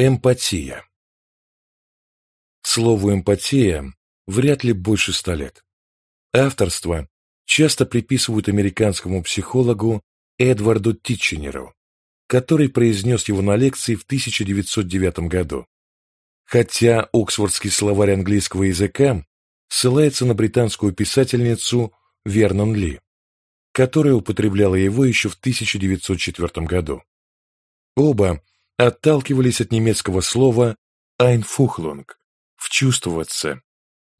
Эмпатия Слову «эмпатия» вряд ли больше ста лет. Авторство часто приписывают американскому психологу Эдварду Титченеру, который произнес его на лекции в 1909 году. Хотя Оксфордский словарь английского языка ссылается на британскую писательницу Вернон Ли, которая употребляла его еще в 1904 году. Оба отталкивались от немецкого слова «einfuchlung» – «вчувствоваться»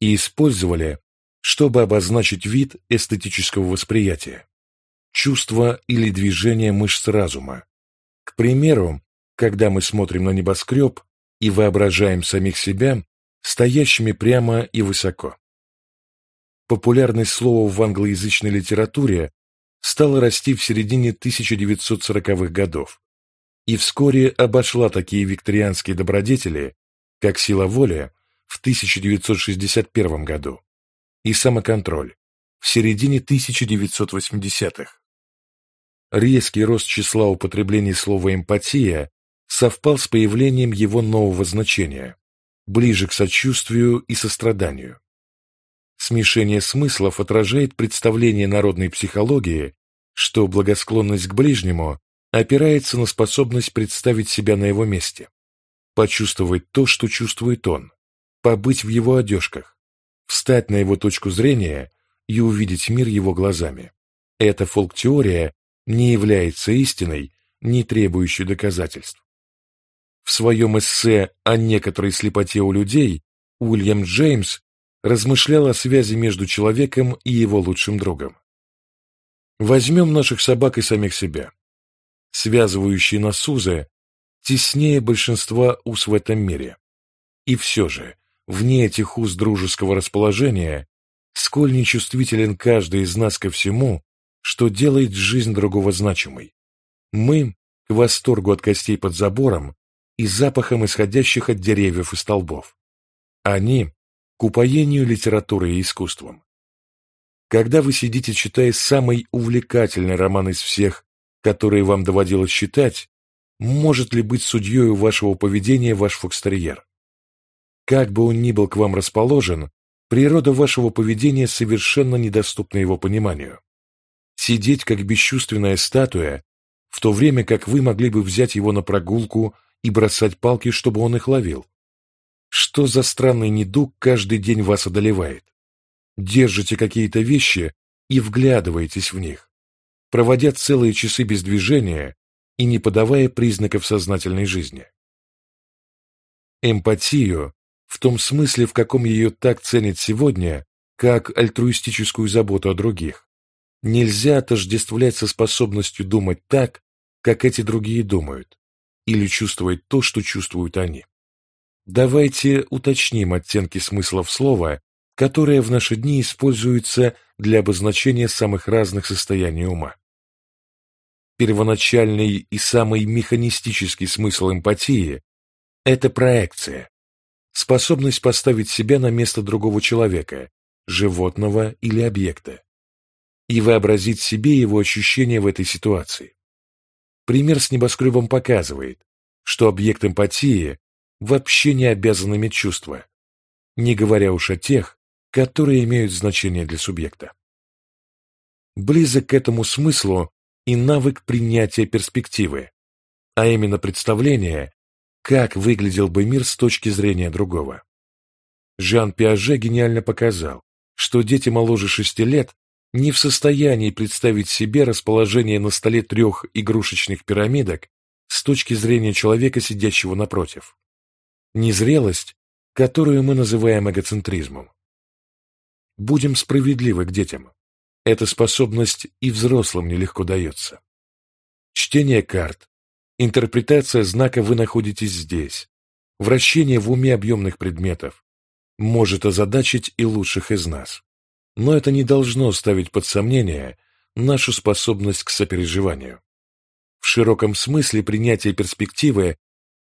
и использовали, чтобы обозначить вид эстетического восприятия – чувство или движение мышц разума. К примеру, когда мы смотрим на небоскреб и воображаем самих себя стоящими прямо и высоко. Популярность слова в англоязычной литературе стала расти в середине 1940-х годов, и вскоре обошла такие викторианские добродетели, как сила воли в 1961 году и самоконтроль в середине 1980-х. Резкий рост числа употреблений слова «эмпатия» совпал с появлением его нового значения, ближе к сочувствию и состраданию. Смешение смыслов отражает представление народной психологии, что благосклонность к ближнему опирается на способность представить себя на его месте, почувствовать то, что чувствует он, побыть в его одежках, встать на его точку зрения и увидеть мир его глазами. Эта фолк-теория не является истиной, не требующей доказательств. В своем эссе о некоторой слепоте у людей Уильям Джеймс размышлял о связи между человеком и его лучшим другом. Возьмем наших собак и самих себя связывающие нас узы, теснее большинства уз в этом мире. И все же, вне этих уз дружеского расположения, сколь нечувствителен каждый из нас ко всему, что делает жизнь другого значимой. Мы к восторгу от костей под забором и запахом исходящих от деревьев и столбов. Они к упоению литературой и искусством. Когда вы сидите, читая самый увлекательный роман из всех которые вам доводилось читать, может ли быть судьей вашего поведения ваш фокстерьер. Как бы он ни был к вам расположен, природа вашего поведения совершенно недоступна его пониманию. Сидеть как бесчувственная статуя, в то время как вы могли бы взять его на прогулку и бросать палки, чтобы он их ловил. Что за странный недуг каждый день вас одолевает? Держите какие-то вещи и вглядываетесь в них проводя целые часы без движения и не подавая признаков сознательной жизни. Эмпатию, в том смысле, в каком ее так ценят сегодня, как альтруистическую заботу о других, нельзя отождествлять со способностью думать так, как эти другие думают, или чувствовать то, что чувствуют они. Давайте уточним оттенки смыслов слова, которое в наши дни используется для обозначения самых разных состояний ума. Первоначальный и самый механистический смысл эмпатии – это проекция, способность поставить себя на место другого человека, животного или объекта, и вообразить себе его ощущения в этой ситуации. Пример с небоскребом показывает, что объект эмпатии вообще не обязан иметь чувства, не говоря уж о тех, которые имеют значение для субъекта. Близок к этому смыслу и навык принятия перспективы, а именно представление, как выглядел бы мир с точки зрения другого. Жан Пиаже гениально показал, что дети моложе шести лет не в состоянии представить себе расположение на столе трех игрушечных пирамидок с точки зрения человека, сидящего напротив. Незрелость, которую мы называем эгоцентризмом. Будем справедливы к детям. Эта способность и взрослым нелегко дается. Чтение карт, интерпретация знака «вы находитесь здесь», вращение в уме объемных предметов может озадачить и лучших из нас. Но это не должно ставить под сомнение нашу способность к сопереживанию. В широком смысле принятие перспективы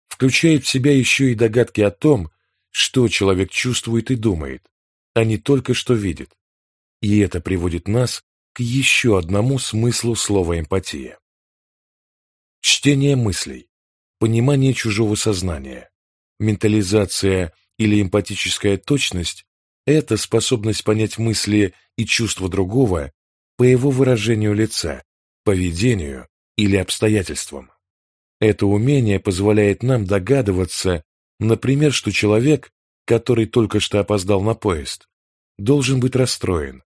включает в себя еще и догадки о том, что человек чувствует и думает, а не только что видит. И это приводит нас к еще одному смыслу слова эмпатия. Чтение мыслей, понимание чужого сознания. Ментализация или эмпатическая точность – это способность понять мысли и чувства другого по его выражению лица, поведению или обстоятельствам. Это умение позволяет нам догадываться, например, что человек, который только что опоздал на поезд, должен быть расстроен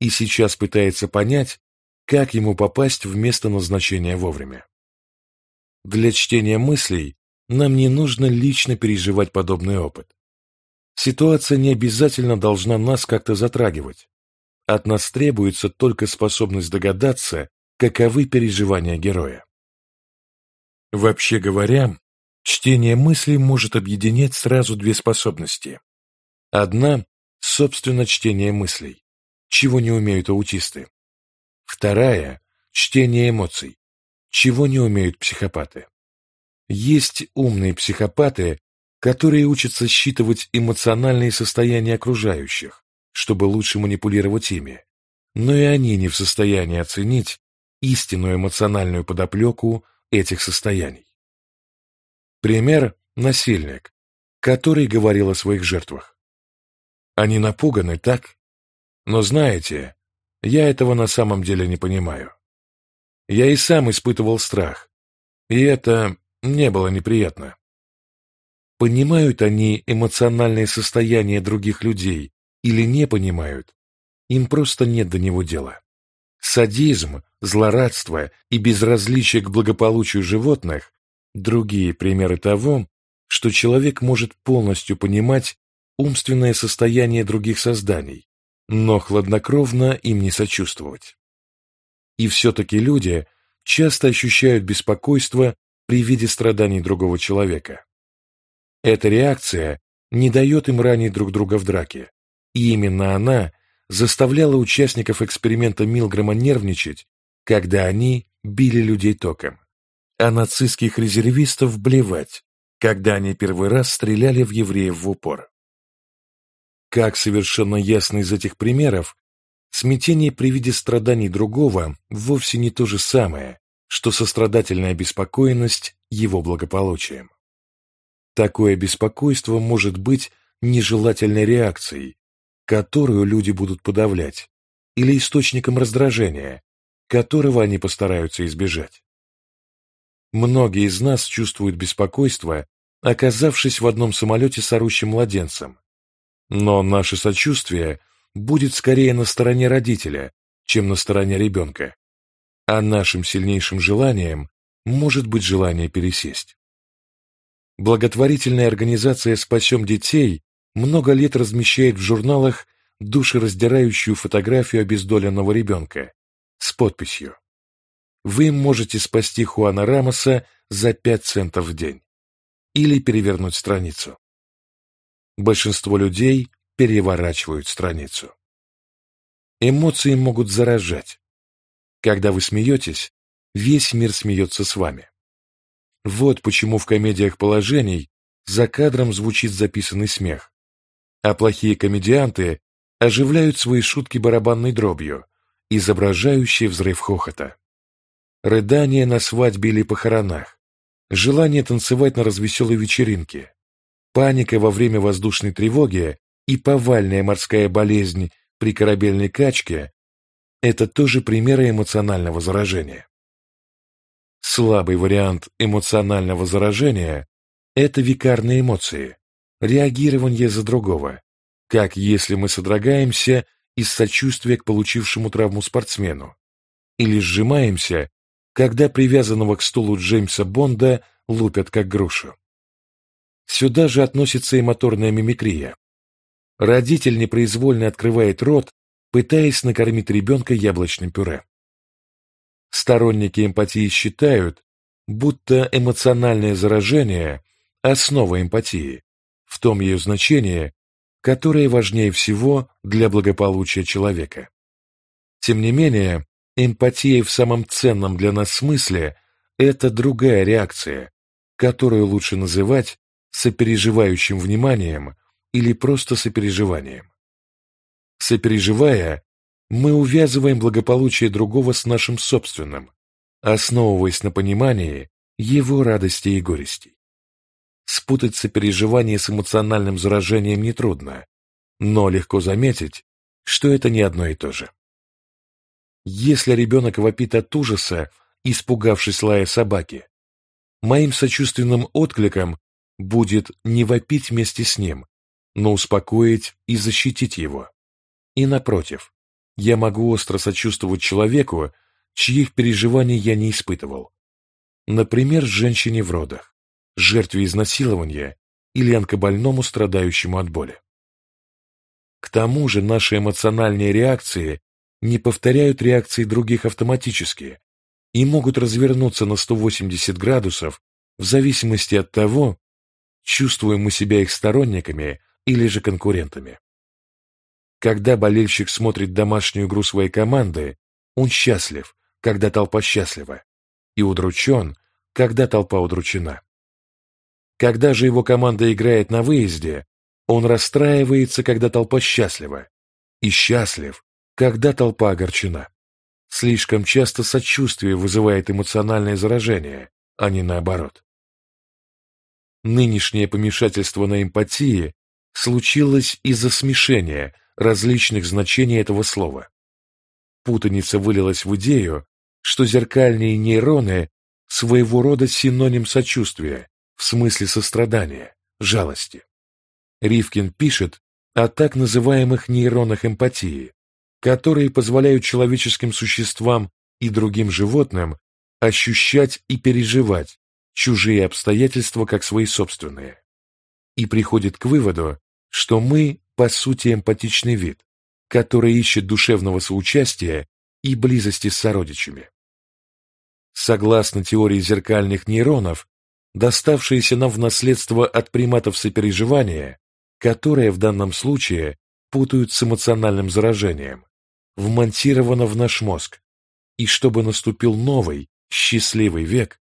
и сейчас пытается понять, как ему попасть в место назначения вовремя. Для чтения мыслей нам не нужно лично переживать подобный опыт. Ситуация не обязательно должна нас как-то затрагивать. От нас требуется только способность догадаться, каковы переживания героя. Вообще говоря, чтение мыслей может объединять сразу две способности. Одна – собственно чтение мыслей, чего не умеют аутисты. Вторая – чтение эмоций, чего не умеют психопаты. Есть умные психопаты, которые учатся считывать эмоциональные состояния окружающих, чтобы лучше манипулировать ими, но и они не в состоянии оценить истинную эмоциональную подоплеку этих состояний. Пример – насильник, который говорил о своих жертвах. Они напуганы, так? Но знаете, я этого на самом деле не понимаю. Я и сам испытывал страх, и это не было неприятно. Понимают они эмоциональное состояние других людей или не понимают, им просто нет до него дела. Садизм, злорадство и безразличие к благополучию животных – другие примеры того, что человек может полностью понимать умственное состояние других созданий, но хладнокровно им не сочувствовать. И все-таки люди часто ощущают беспокойство при виде страданий другого человека. Эта реакция не дает им ранить друг друга в драке, и именно она заставляла участников эксперимента Милгрэма нервничать, когда они били людей током, а нацистских резервистов блевать, когда они первый раз стреляли в евреев в упор. Как совершенно ясно из этих примеров, смятение при виде страданий другого вовсе не то же самое, что сострадательная беспокоенность его благополучием. Такое беспокойство может быть нежелательной реакцией, которую люди будут подавлять, или источником раздражения, которого они постараются избежать. Многие из нас чувствуют беспокойство, оказавшись в одном самолете с орущим младенцем. Но наше сочувствие будет скорее на стороне родителя, чем на стороне ребенка. А нашим сильнейшим желанием может быть желание пересесть. Благотворительная организация «Спасем детей» много лет размещает в журналах душераздирающую фотографию обездоленного ребенка с подписью «Вы можете спасти Хуана Рамоса за 5 центов в день» или перевернуть страницу. Большинство людей переворачивают страницу. Эмоции могут заражать. Когда вы смеетесь, весь мир смеется с вами. Вот почему в комедиях положений за кадром звучит записанный смех, а плохие комедианты оживляют свои шутки барабанной дробью, изображающей взрыв хохота. Рыдание на свадьбе или похоронах, желание танцевать на развеселой вечеринке, паника во время воздушной тревоги и повальная морская болезнь при корабельной качке – это тоже примеры эмоционального заражения. Слабый вариант эмоционального заражения – это викарные эмоции, реагирование за другого, как если мы содрогаемся из сочувствия к получившему травму спортсмену, или сжимаемся, когда привязанного к стулу Джеймса Бонда лупят как грушу. Сюда же относится и моторная мимикрия. Родитель непроизвольно открывает рот, пытаясь накормить ребенка яблочным пюре. Сторонники эмпатии считают, будто эмоциональное заражение – основа эмпатии, в том ее значении, которое важнее всего для благополучия человека. Тем не менее, эмпатия в самом ценном для нас смысле – это другая реакция, которую лучше называть сопереживающим вниманием или просто сопереживанием. Сопереживая, мы увязываем благополучие другого с нашим собственным, основываясь на понимании, его радостей и горестей. Спутать сопереживание с эмоциональным заражением нетрудно, но легко заметить, что это не одно и то же. Если ребенок вопит от ужаса, испугавшись лая собаки, моим сочувственным откликом будет не вопить вместе с ним, но успокоить и защитить его. И напротив, я могу остро сочувствовать человеку, чьих переживаний я не испытывал. Например, женщине в родах, жертве изнасилования или онкобольному, страдающему от боли. К тому же наши эмоциональные реакции не повторяют реакции других автоматически и могут развернуться на 180 градусов в зависимости от того, чувствуем мы себя их сторонниками или же конкурентами. Когда болельщик смотрит домашнюю игру своей команды, он счастлив, когда толпа счастлива, и удручен, когда толпа удручена. Когда же его команда играет на выезде, он расстраивается, когда толпа счастлива, и счастлив, когда толпа огорчена. Слишком часто сочувствие вызывает эмоциональное заражение, а не наоборот. Нынешнее помешательство на эмпатии случилось из-за смешения различных значений этого слова. Путаница вылилась в идею, что зеркальные нейроны своего рода синоним сочувствия, в смысле сострадания, жалости. Ривкин пишет о так называемых нейронах эмпатии, которые позволяют человеческим существам и другим животным ощущать и переживать чужие обстоятельства как свои собственные. И приходит к выводу, что мы, по сути, эмпатичный вид, который ищет душевного соучастия и близости с сородичами. Согласно теории зеркальных нейронов, доставшиеся нам в наследство от приматов сопереживания, которое в данном случае путают с эмоциональным заражением, вмонтировано в наш мозг, и чтобы наступил новый, счастливый век,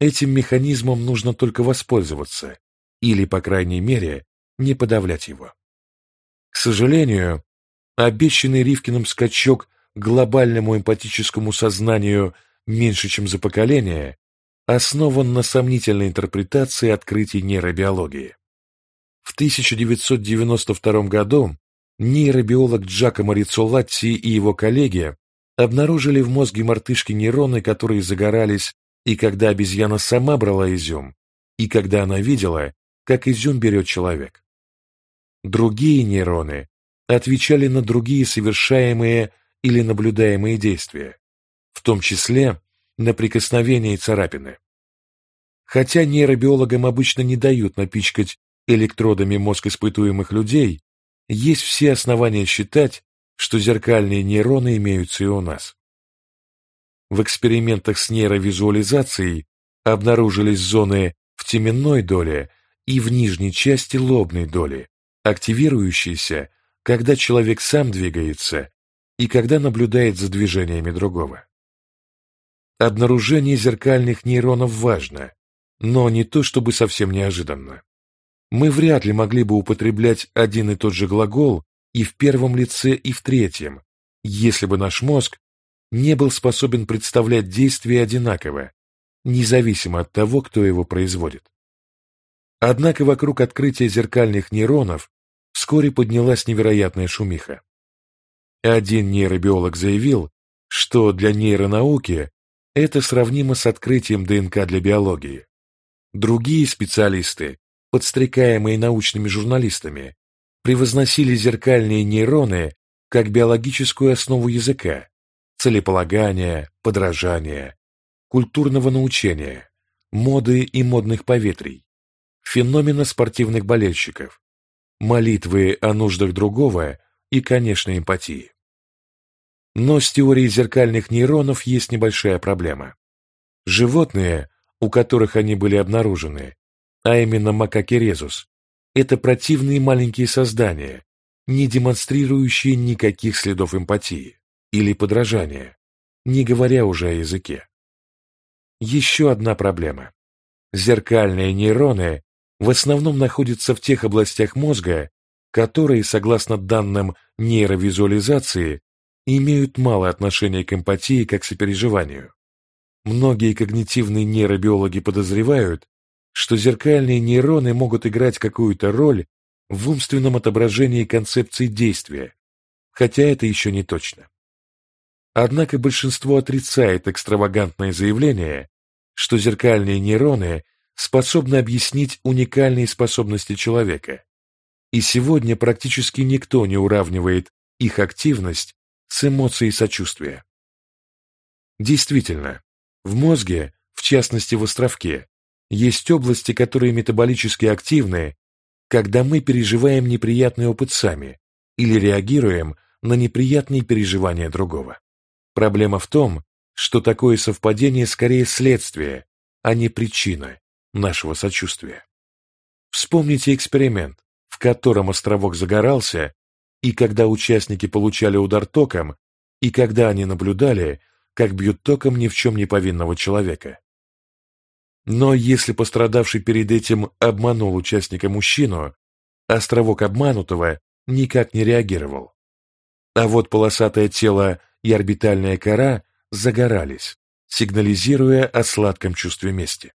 этим механизмом нужно только воспользоваться или, по крайней мере, не подавлять его. К сожалению, обещанный Ривкиным скачок к глобальному эмпатическому сознанию меньше, чем за поколение, основан на сомнительной интерпретации открытий нейробиологии. В 1992 году нейробиолог Джакомо Рицолатти и его коллеги обнаружили в мозге мартышки нейроны, которые загорались и когда обезьяна сама брала изюм, и когда она видела, как изюм берет человек. Другие нейроны отвечали на другие совершаемые или наблюдаемые действия, в том числе на прикосновения и царапины. Хотя нейробиологам обычно не дают напичкать электродами мозг испытуемых людей, есть все основания считать, что зеркальные нейроны имеются и у нас. В экспериментах с нейровизуализацией обнаружились зоны в теменной доле и в нижней части лобной доли, активирующиеся, когда человек сам двигается и когда наблюдает за движениями другого. Обнаружение зеркальных нейронов важно, но не то чтобы совсем неожиданно. Мы вряд ли могли бы употреблять один и тот же глагол и в первом лице, и в третьем, если бы наш мозг не был способен представлять действия одинаково, независимо от того, кто его производит. Однако вокруг открытия зеркальных нейронов вскоре поднялась невероятная шумиха. Один нейробиолог заявил, что для нейронауки это сравнимо с открытием ДНК для биологии. Другие специалисты, подстрекаемые научными журналистами, превозносили зеркальные нейроны как биологическую основу языка, целеполагания, подражания, культурного научения, моды и модных поветрий, феномена спортивных болельщиков, молитвы о нуждах другого и, конечно, эмпатии. Но с теорией зеркальных нейронов есть небольшая проблема. Животные, у которых они были обнаружены, а именно макаки резус, это противные маленькие создания, не демонстрирующие никаких следов эмпатии или подражания, не говоря уже о языке. Еще одна проблема. Зеркальные нейроны в основном находятся в тех областях мозга, которые, согласно данным нейровизуализации, имеют мало отношения к эмпатии как сопереживанию. многие когнитивные нейробиологи подозревают, что зеркальные нейроны могут играть какую-то роль в умственном отображении концепции действия, хотя это еще не точно. Однако большинство отрицает экстравагантное заявление, что зеркальные нейроны способны объяснить уникальные способности человека, и сегодня практически никто не уравнивает их активность с эмоцией сочувствия. Действительно, в мозге, в частности в островке, есть области, которые метаболически активны, когда мы переживаем неприятный опыт сами или реагируем на неприятные переживания другого. Проблема в том, что такое совпадение скорее следствие, а не причина нашего сочувствия. Вспомните эксперимент, в котором островок загорался, и когда участники получали удар током, и когда они наблюдали, как бьют током ни в чем не повинного человека. Но если пострадавший перед этим обманул участника мужчину, островок обманутого никак не реагировал. А вот полосатое тело и орбитальная кора загорались, сигнализируя о сладком чувстве мести.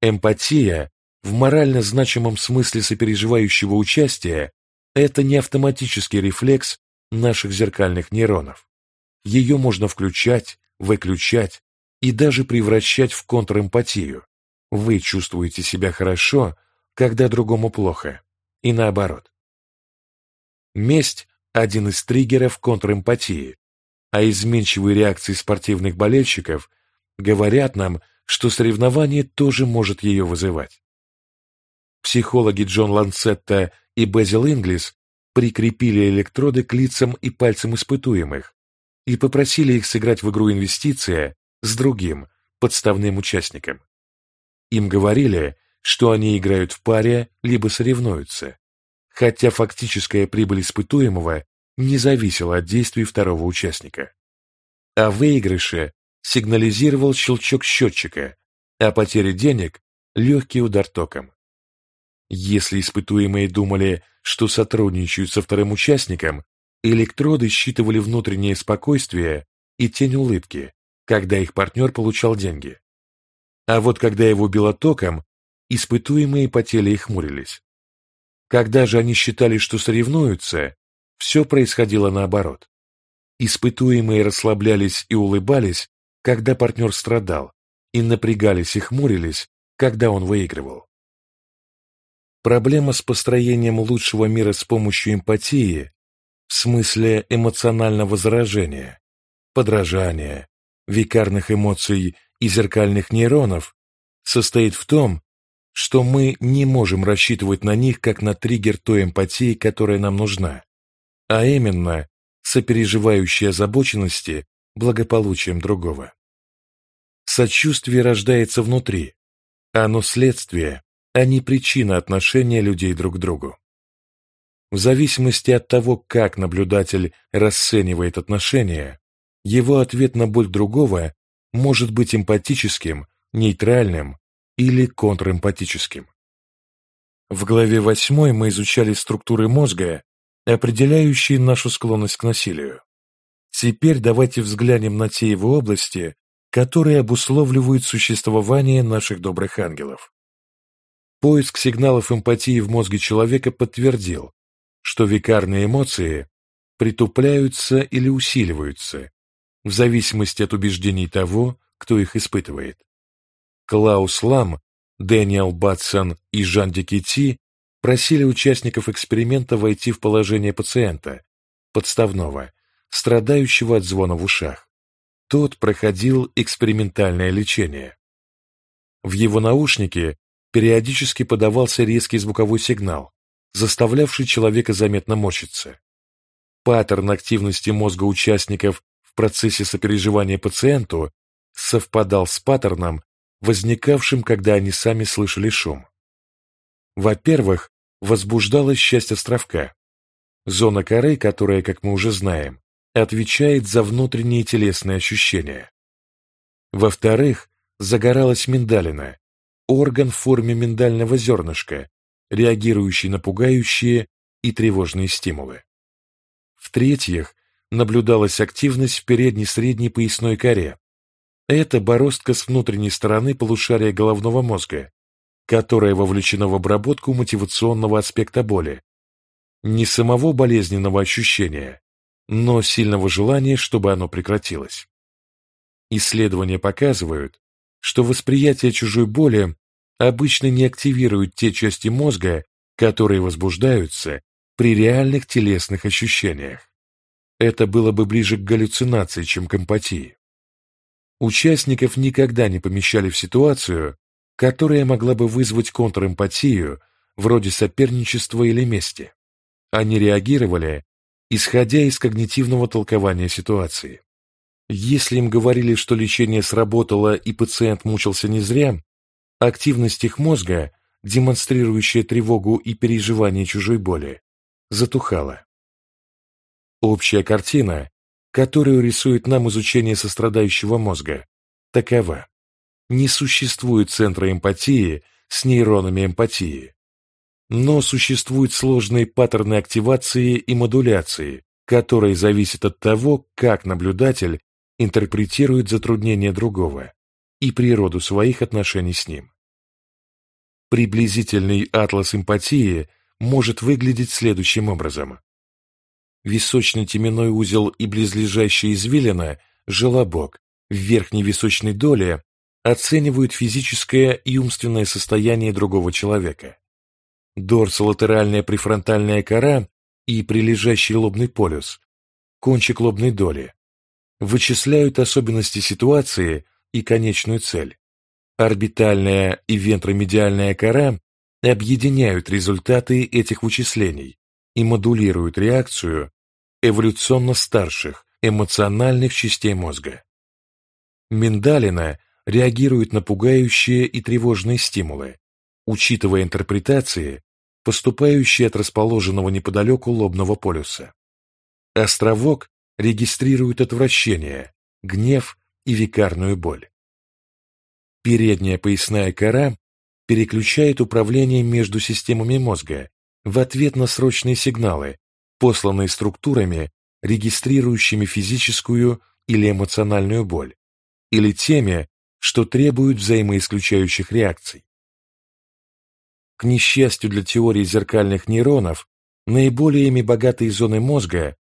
Эмпатия в морально значимом смысле сопереживающего участия – это не автоматический рефлекс наших зеркальных нейронов. Ее можно включать, выключать и даже превращать в контрэмпатию. Вы чувствуете себя хорошо, когда другому плохо, и наоборот. Месть – один из триггеров контрэмпатии, а изменчивые реакции спортивных болельщиков говорят нам, что соревнование тоже может ее вызывать. Психологи Джон Ланцетта и Безил Инглис прикрепили электроды к лицам и пальцам испытуемых и попросили их сыграть в игру «Инвестиция» с другим, подставным участником. Им говорили, что они играют в паре либо соревнуются, хотя фактическая прибыль испытуемого не зависело от действий второго участника. О выигрыше сигнализировал щелчок счетчика, а потеря денег – легкий удар током. Если испытуемые думали, что сотрудничают со вторым участником, электроды считывали внутреннее спокойствие и тень улыбки, когда их партнер получал деньги. А вот когда его било током, испытуемые потели и хмурились. Когда же они считали, что соревнуются, все происходило наоборот. Испытуемые расслаблялись и улыбались, когда партнер страдал, и напрягались и хмурились, когда он выигрывал. Проблема с построением лучшего мира с помощью эмпатии, в смысле эмоционального заражения, подражания, викарных эмоций и зеркальных нейронов, состоит в том, что мы не можем рассчитывать на них как на триггер той эмпатии, которая нам нужна а именно сопереживающей озабоченности благополучием другого. Сочувствие рождается внутри, оно следствие, а не причина отношения людей друг к другу. В зависимости от того, как наблюдатель расценивает отношения, его ответ на боль другого может быть эмпатическим, нейтральным или контрэмпатическим. В главе 8 мы изучали структуры мозга определяющие нашу склонность к насилию. Теперь давайте взглянем на те его области, которые обусловливают существование наших добрых ангелов. Поиск сигналов эмпатии в мозге человека подтвердил, что викарные эмоции притупляются или усиливаются в зависимости от убеждений того, кто их испытывает. Клаус Лам, Дэниел Батсон и Жан Дикити просили участников эксперимента войти в положение пациента, подставного, страдающего от звона в ушах. Тот проходил экспериментальное лечение. В его наушнике периодически подавался резкий звуковой сигнал, заставлявший человека заметно морщиться. Паттерн активности мозга участников в процессе сопереживания пациенту совпадал с паттерном, возникавшим, когда они сами слышали шум. Во-первых, возбуждалось счастье островка. Зона коры, которая, как мы уже знаем, отвечает за внутренние телесные ощущения. Во-вторых, загоралась миндалина, орган в форме миндального зернышка, реагирующий на пугающие и тревожные стимулы. В-третьих, наблюдалась активность в передней средней поясной коре, Это бороздка с внутренней стороны полушария головного мозга, которая вовлечена в обработку мотивационного аспекта боли, не самого болезненного ощущения, но сильного желания, чтобы оно прекратилось. Исследования показывают, что восприятие чужой боли обычно не активирует те части мозга, которые возбуждаются при реальных телесных ощущениях. Это было бы ближе к галлюцинации, чем к эмпатии. Участников никогда не помещали в ситуацию, которая могла бы вызвать контрэмпатию, вроде соперничества или мести. Они реагировали, исходя из когнитивного толкования ситуации. Если им говорили, что лечение сработало и пациент мучился не зря, активность их мозга, демонстрирующая тревогу и переживание чужой боли, затухала. Общая картина, которую рисует нам изучение сострадающего мозга, такова. Не существует центра эмпатии с нейронами эмпатии. Но существуют сложные паттерны активации и модуляции, которые зависят от того, как наблюдатель интерпретирует затруднения другого и природу своих отношений с ним. Приблизительный атлас эмпатии может выглядеть следующим образом. Височно-теменной узел и близлежащая извилина, желобок, в верхней височной доле оценивают физическое и умственное состояние другого человека. Дорсолатеральная префронтальная кора и прилежащий лобный полюс, кончик лобной доли, вычисляют особенности ситуации и конечную цель. Орбитальная и вентромедиальная кора объединяют результаты этих вычислений и модулируют реакцию эволюционно старших эмоциональных частей мозга. Миндалина реагирует на пугающие и тревожные стимулы, учитывая интерпретации, поступающие от расположенного неподалеку лобного полюса. Островок регистрирует отвращение, гнев и викарную боль. Передняя поясная кора переключает управление между системами мозга в ответ на срочные сигналы, посланные структурами, регистрирующими физическую или эмоциональную боль, или теми, что требуют взаимоисключающих реакций. К несчастью для теории зеркальных нейронов, наиболее ими богатые зоны мозга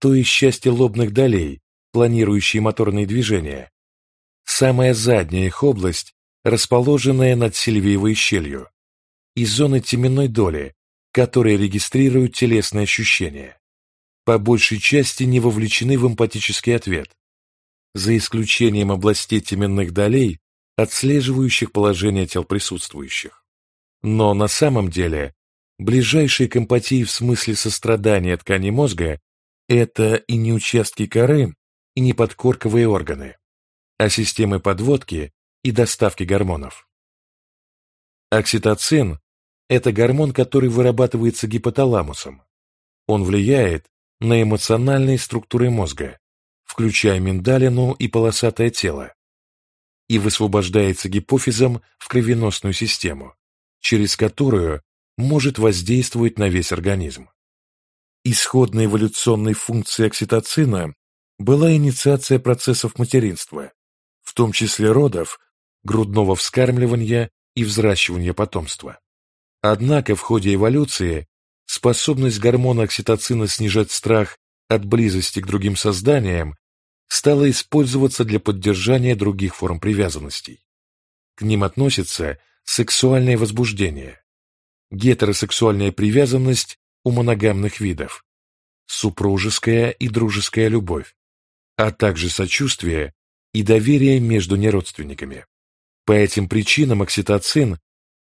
то есть части лобных долей, планирующие моторные движения. Самая задняя их область, расположенная над сильвиевой щелью, и зоны теменной доли, которые регистрируют телесные ощущения. По большей части не вовлечены в эмпатический ответ, за исключением областей теменных долей, отслеживающих положение тел присутствующих. Но на самом деле, ближайшие к эмпатии в смысле сострадания ткани мозга это и не участки коры, и не подкорковые органы, а системы подводки и доставки гормонов. Окситоцин – это гормон, который вырабатывается гипоталамусом. Он влияет на эмоциональные структуры мозга, включая миндалину и полосатое тело, и высвобождается гипофизом в кровеносную систему, через которую может воздействовать на весь организм. Исходной эволюционной функцией окситоцина была инициация процессов материнства, в том числе родов, грудного вскармливания и взращивания потомства. Однако в ходе эволюции способность гормона окситоцина снижать страх от близости к другим созданиям стала использоваться для поддержания других форм привязанностей. К ним относится сексуальное возбуждение, гетеросексуальная привязанность у моногамных видов, супружеская и дружеская любовь, а также сочувствие и доверие между неродственниками. По этим причинам окситоцин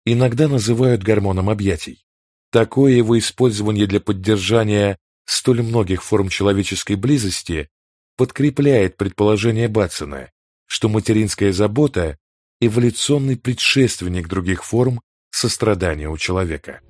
иногда называют гормоном объятий. Такое его использование для поддержания столь многих форм человеческой близости подкрепляет предположение Батсона, что материнская забота – эволюционный предшественник других форм сострадания у человека.